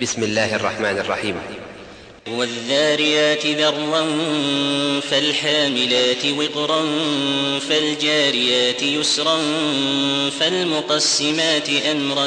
بسم الله الرحمن الرحيم. والذاريات ذروا فالحاملات وقرا فالجاريات يسرا فالمقسمات أمرا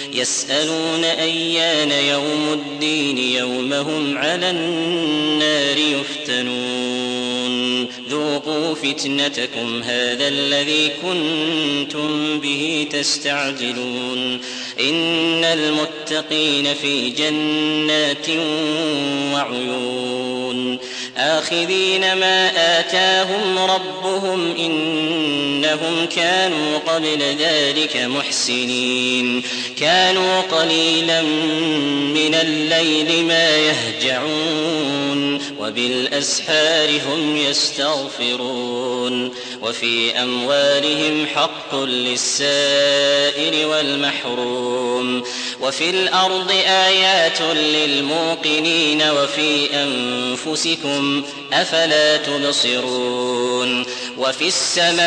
يسألون أيان يوم الدين يوم هم على النار يفتنون. ذوقوا فتنتكم هذا الذي كنتم به تستعجلون. إن المتقين في جنات وعيون. آخذين ما آتاهم ربهم إنهم كانوا قبل ذلك محسنين. كانوا قليلا من الليل ما يهجعون وبالأسحار هم يستغفرون. وفي أموالهم حق للسائل والمحروم. وفي الأرض آيات للموقنين وفي أنفسكم أفلا تبصرون. وفي السماء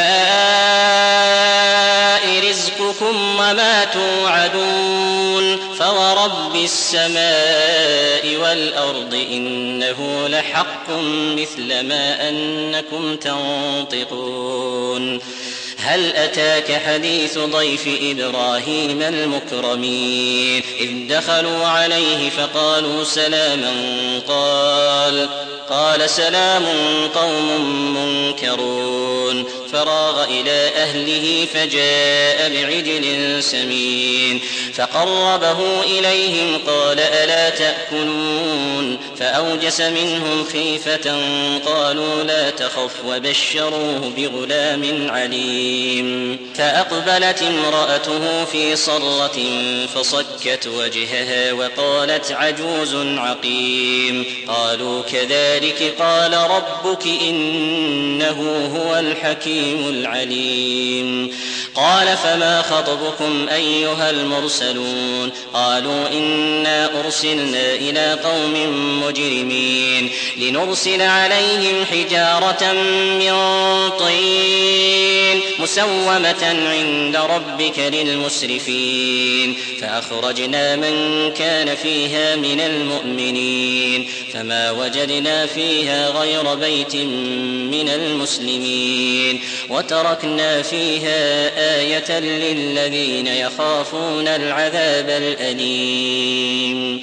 رزقكم وما توعدون فورب السماء والأرض إنه لحق مثل ما أنكم تنطقون هل أتاك حديث ضيف إبراهيم المكرمين إذ دخلوا عليه فقالوا سلاما قال قال سلام قوم منكرون. فراغ إلى أهله فجاء بعجل سمين. فقربه إليهم قال ألا تأكلون فأوجس منهم خيفة قالوا لا تخف وبشروه بغلام عليم فأقبلت امرأته في صرة فصكت وجهها وقالت عجوز عقيم قالوا كذلك قال ربك إنه هو الحكيم العليم قال فما خطبكم أيها المرسلون قالوا إنا أرسلنا إلى قوم مجرمين لنرسل عليهم حجارة من طين مسومة عند ربك للمسرفين فأخرجنا من كان فيها من المؤمنين فما وجدنا فيها غير بيت من المسلمين وتركنا فيها آية للذين يخافون العذاب الأليم أليم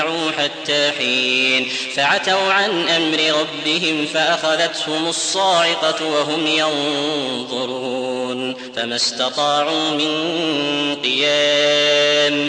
تمتعوا حتى حين فعتوا عن أمر ربهم فأخذتهم الصاعقة وهم ينظرون فما استطاعوا من قيام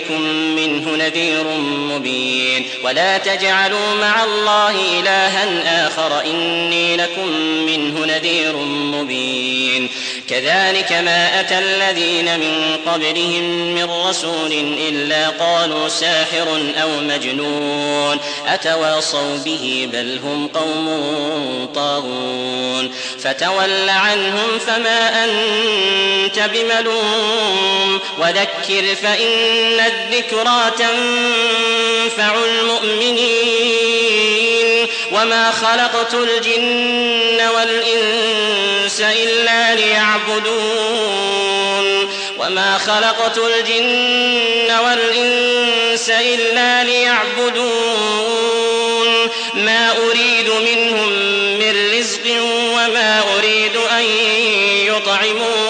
لكم منه نذير مبين. ولا تجعلوا مع الله إلها آخر إني لكم منه نذير مبين. كذلك ما أتى الذين من قبلهم من رسول إلا قالوا ساحر أو مجنون. أتواصوا به بل هم قوم طاغون. فتول عنهم فما أنت بملوم. وذكر الذكرى تنفع المؤمنين وما خلقت الجن والإنس إلا ليعبدون وما خلقت الجن والإنس إلا ليعبدون ما أريد منهم من رزق وما أريد أن يطعمون